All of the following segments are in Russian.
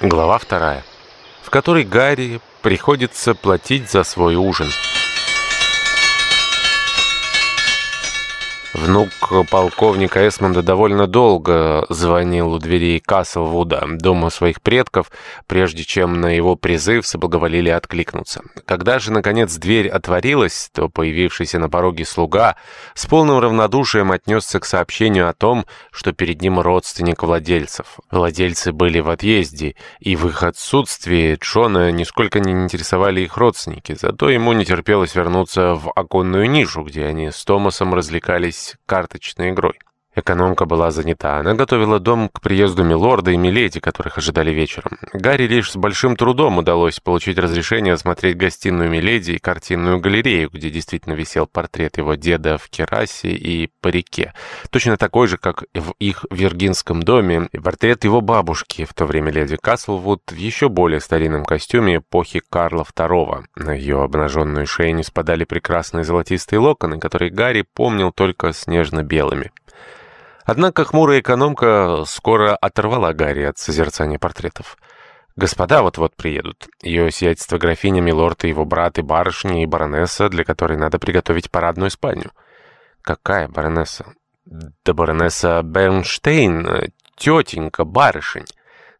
Глава вторая, в которой Гарри приходится платить за свой ужин. Внук полковника Эсмонда довольно долго звонил у дверей Каслвуда, дома своих предков, прежде чем на его призыв соблаговолили откликнуться. Когда же, наконец, дверь отворилась, то появившийся на пороге слуга с полным равнодушием отнесся к сообщению о том, что перед ним родственник владельцев. Владельцы были в отъезде, и в их отсутствии Джона нисколько не интересовали их родственники, зато ему не терпелось вернуться в оконную нишу, где они с Томасом развлекались занялись карточной игрой. Экономка была занята. Она готовила дом к приезду Милорда и Миледи, которых ожидали вечером. Гарри лишь с большим трудом удалось получить разрешение осмотреть гостиную Миледи и картинную галерею, где действительно висел портрет его деда в керасе и парике. Точно такой же, как в их виргинском доме, и портрет его бабушки, в то время леди Каслвуд, в еще более старинном костюме эпохи Карла II. На ее обнаженную шею не спадали прекрасные золотистые локоны, которые Гарри помнил только снежно-белыми. Однако хмурая экономка скоро оторвала Гарри от созерцания портретов. «Господа вот-вот приедут. Ее сиятельство графиня, милорд и его брат и барышня и баронесса, для которой надо приготовить парадную спальню». «Какая баронесса?» «Да баронесса Бернштейн, тетенька барышень».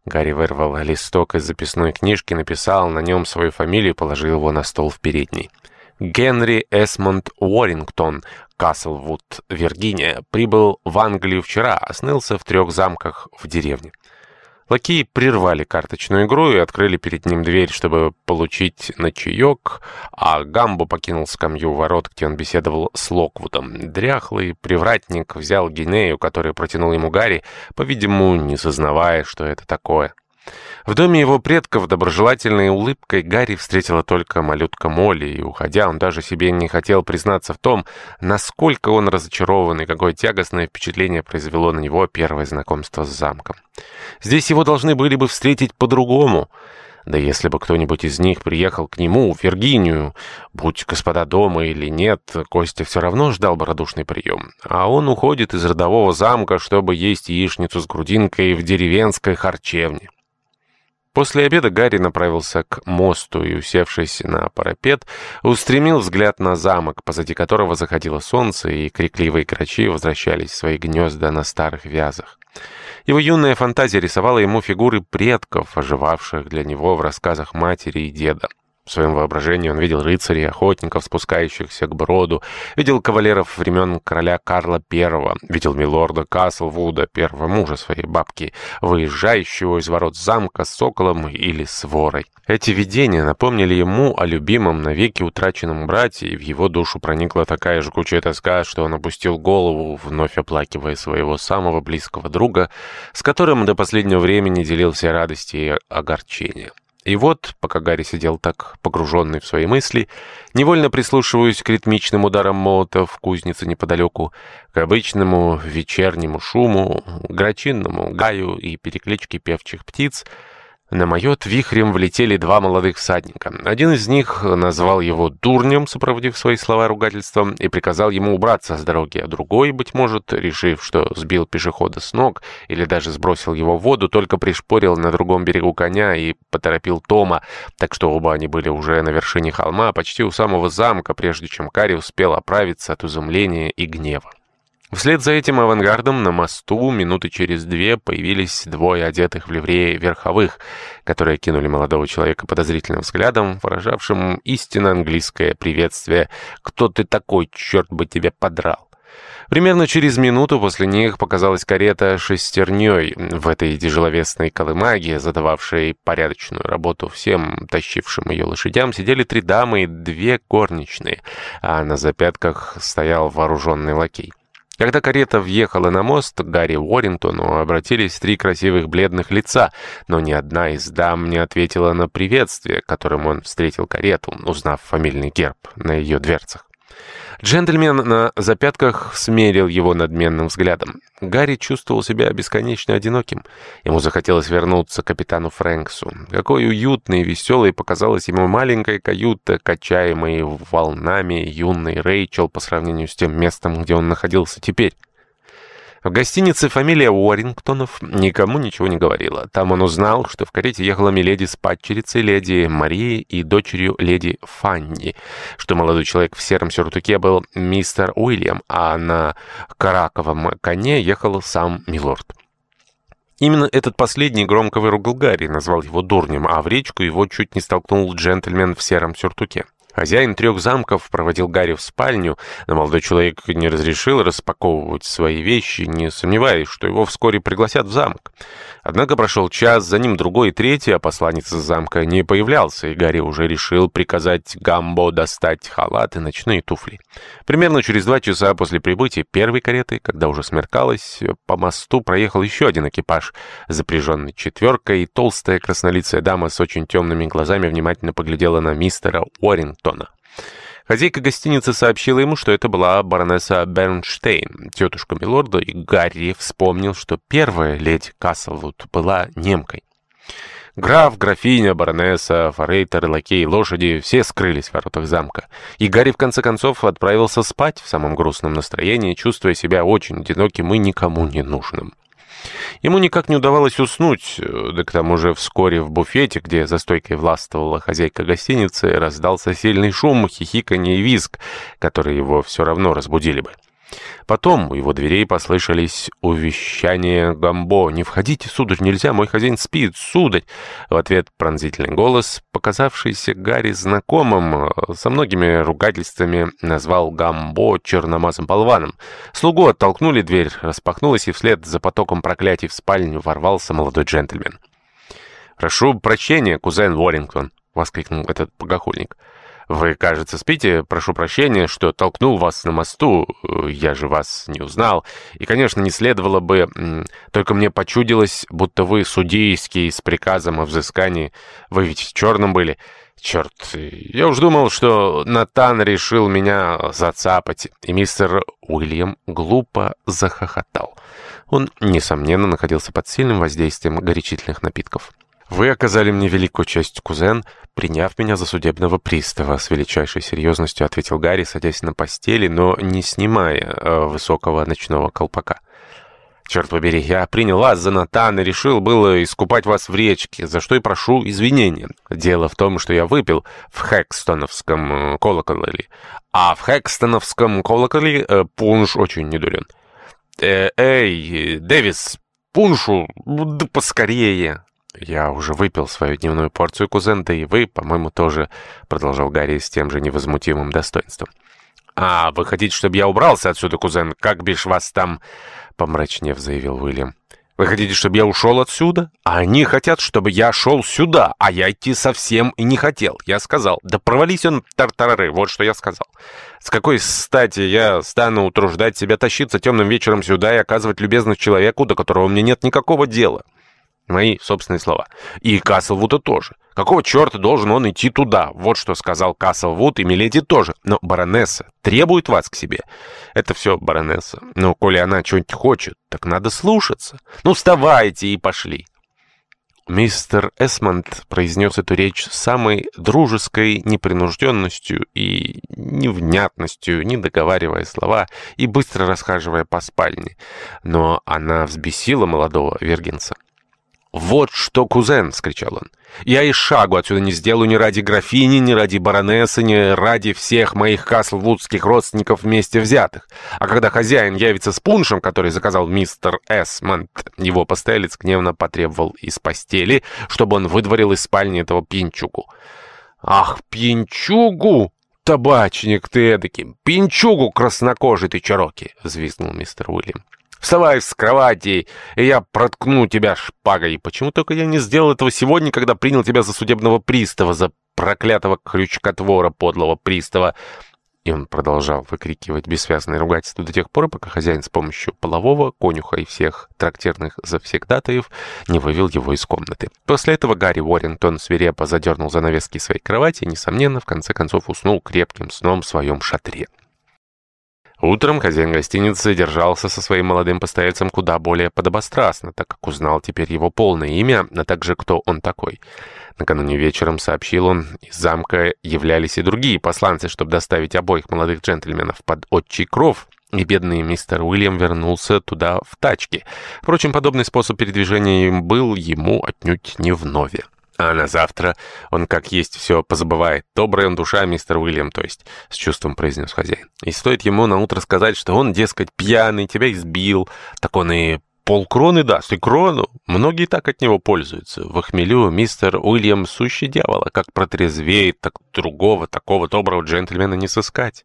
Гарри вырвал листок из записной книжки, написал на нем свою фамилию и положил его на стол в передней. Генри Эсмонд Уоррингтон, Каслвуд, Виргиния, прибыл в Англию вчера, а снылся в трех замках в деревне. Лакеи прервали карточную игру и открыли перед ним дверь, чтобы получить на чаек, а Гамбо покинул скамью ворот, где он беседовал с Локвудом. Дряхлый привратник взял гинею, которую протянул ему Гарри, по-видимому, не сознавая, что это такое. В доме его предков доброжелательной улыбкой Гарри встретила только малютка Молли, и, уходя, он даже себе не хотел признаться в том, насколько он разочарован и какое тягостное впечатление произвело на него первое знакомство с замком. Здесь его должны были бы встретить по-другому. Да если бы кто-нибудь из них приехал к нему, в Виргинию, будь господа дома или нет, Костя все равно ждал бы радушный прием. А он уходит из родового замка, чтобы есть яичницу с грудинкой в деревенской харчевне. После обеда Гарри направился к мосту и, усевшись на парапет, устремил взгляд на замок, позади которого заходило солнце, и крикливые крачи возвращались в свои гнезда на старых вязах. Его юная фантазия рисовала ему фигуры предков, оживавших для него в рассказах матери и деда. В своем воображении он видел рыцарей, охотников, спускающихся к броду, видел кавалеров времен короля Карла I, видел милорда Каслвуда, первого мужа своей бабки, выезжающего из ворот замка с соколом или с ворой. Эти видения напомнили ему о любимом, навеки утраченном брате, и в его душу проникла такая жгучая тоска, что он опустил голову, вновь оплакивая своего самого близкого друга, с которым до последнего времени делил все радости и огорчения. И вот, пока Гарри сидел так погруженный в свои мысли, невольно прислушиваясь к ритмичным ударам молота в кузнице неподалеку, к обычному вечернему шуму, грачинному гаю и перекличке певчих птиц, на майот вихрем влетели два молодых всадника. Один из них назвал его дурнем, сопроводив свои слова ругательством, и приказал ему убраться с дороги, а другой, быть может, решив, что сбил пешехода с ног или даже сбросил его в воду, только пришпорил на другом берегу коня и поторопил Тома, так что оба они были уже на вершине холма, почти у самого замка, прежде чем Карри успел оправиться от изумления и гнева. Вслед за этим авангардом на мосту минуты через две появились двое одетых в ливреи верховых, которые кинули молодого человека подозрительным взглядом, выражавшим истинно английское приветствие «Кто ты такой, черт бы тебя подрал?» Примерно через минуту после них показалась карета шестерней. В этой тяжеловесной колымаге, задававшей порядочную работу всем тащившим ее лошадям, сидели три дамы и две горничные, а на запятках стоял вооруженный лакей. Когда карета въехала на мост, Гарри Уоррингтону обратились три красивых бледных лица, но ни одна из дам не ответила на приветствие, которым он встретил карету, узнав фамильный герб на ее дверцах. Джентльмен на запятках смерил его надменным взглядом. Гарри чувствовал себя бесконечно одиноким. Ему захотелось вернуться к капитану Фрэнксу. Какой уютной и веселой показалась ему маленькая каюта, качаемая волнами юной Рэйчел по сравнению с тем местом, где он находился теперь. В гостинице фамилия Уоррингтонов никому ничего не говорила. Там он узнал, что в карете ехала миледи с падчерицей леди Марии и дочерью леди Фанни, что молодой человек в сером сюртуке был мистер Уильям, а на караковом коне ехал сам милорд. Именно этот последний громко выругал Гарри, назвал его дурнем, а в речку его чуть не столкнул джентльмен в сером сюртуке. Хозяин трех замков проводил Гарри в спальню, но молодой человек не разрешил распаковывать свои вещи, не сомневаясь, что его вскоре пригласят в замок. Однако прошел час, за ним другой и третий, а посланец из замка не появлялся, и Гарри уже решил приказать Гамбо достать халат и ночные туфли. Примерно через два часа после прибытия первой кареты, когда уже смеркалось, по мосту проехал еще один экипаж, запряженный четверкой, и толстая краснолицая дама с очень темными глазами внимательно поглядела на мистера Уоррингтона. Хозяйка гостиницы сообщила ему, что это была баронесса Бернштейн, тетушка Милорда, и Гарри вспомнил, что первая леди Каслвуд была немкой. Граф, графиня, баронесса, форейтер, лакей, лошади — все скрылись в воротах замка. И Гарри, в конце концов, отправился спать в самом грустном настроении, чувствуя себя очень одиноким и никому не нужным. Ему никак не удавалось уснуть, э, да к тому же вскоре в буфете, где за стойкой властвовала хозяйка гостиницы, раздался сильный шум, хихиканье и визг, которые его все равно разбудили бы. Потом у его дверей послышались увещания Гамбо. «Не входите, сударь, нельзя, мой хозяин спит, сударь!» В ответ пронзительный голос, показавшийся Гарри знакомым, со многими ругательствами назвал Гамбо черномазым болваном. Слугу оттолкнули, дверь распахнулась, и вслед за потоком проклятий в спальню ворвался молодой джентльмен. «Прошу прощения, кузен Уоррингтон!» — воскликнул этот богохульник. Вы, кажется, спите. Прошу прощения, что толкнул вас на мосту. Я же вас не узнал. И, конечно, не следовало бы... Только мне почудилось, будто вы судейский с приказом о взыскании. Вы ведь в черном были. Черт, я уж думал, что Натан решил меня зацапать. И мистер Уильям глупо захохотал. Он, несомненно, находился под сильным воздействием горячительных напитков. «Вы оказали мне великую честь, кузен, приняв меня за судебного пристава», — с величайшей серьезностью ответил Гарри, садясь на постели, но не снимая э, высокого ночного колпака. «Черт побери, я принял вас за Натан и решил было искупать вас в речке, за что и прошу извинения. Дело в том, что я выпил в Хэкстоновском э, колоколе, а в Хэкстоновском колоколе э, пунш очень недурен. Э, «Эй, Дэвис, пуншу, да поскорее!» «Я уже выпил свою дневную порцию, кузен, да и вы, по-моему, тоже», — продолжал Гарри с тем же невозмутимым достоинством. «А, вы хотите, чтобы я убрался отсюда, кузен? Как бишь вас там...» — помрачнев заявил Уильям. «Вы хотите, чтобы я ушел отсюда? А они хотят, чтобы я шел сюда, а я идти совсем и не хотел. Я сказал, да провались он, тартарары, вот что я сказал. С какой стати я стану утруждать себя тащиться темным вечером сюда и оказывать любезность человеку, до которого мне нет никакого дела?» Мои собственные слова. И Каслвуда тоже. Какого черта должен он идти туда? Вот что сказал Каслвуд и Миледи тоже. Но баронесса требует вас к себе. Это все баронесса. Но коли она что-нибудь хочет, так надо слушаться. Ну, вставайте и пошли. Мистер Эсмонд произнес эту речь с самой дружеской непринужденностью и невнятностью, не договаривая слова и быстро расхаживая по спальне. Но она взбесила молодого Вергенса. «Вот что, кузен!» — скричал он. «Я и шагу отсюда не сделаю ни ради графини, ни ради баронессы, ни ради всех моих каслвудских родственников вместе взятых. А когда хозяин явится с пуншем, который заказал мистер Эсмонд, его постоялец гневно потребовал из постели, чтобы он выдворил из спальни этого пинчугу». «Ах, пинчугу!» «Табачник ты эдакий! Пинчугу краснокожий ты, чароки!» — взвизгнул мистер Уильям. Вставай с кровати, и я проткну тебя шпагой. Почему только я не сделал этого сегодня, когда принял тебя за судебного пристава, за проклятого крючкотвора подлого пристава?» И он продолжал выкрикивать бессвязные ругательства до тех пор, пока хозяин с помощью полового, конюха и всех трактирных завсегдатаев не вывел его из комнаты. После этого Гарри Уоррингтон свирепо задернул занавески своей кровати и, несомненно, в конце концов уснул крепким сном в своем шатре. Утром хозяин гостиницы держался со своим молодым постояльцем куда более подобострастно, так как узнал теперь его полное имя, а также кто он такой. Накануне вечером, сообщил он, из замка являлись и другие посланцы, чтобы доставить обоих молодых джентльменов под отчий кров, и бедный мистер Уильям вернулся туда в тачке. Впрочем, подобный способ передвижения им был ему отнюдь не вновь. А на завтра он как есть все позабывает. Добрая он душа, мистер Уильям, то есть, с чувством произнес хозяин. И стоит ему на утро сказать, что он, дескать, пьяный, тебя избил, так он и полкроны даст, и крону. Многие так от него пользуются. В хмелю мистер Уильям сущий дьявола, как протрезвеет, так другого такого доброго джентльмена не сыскать.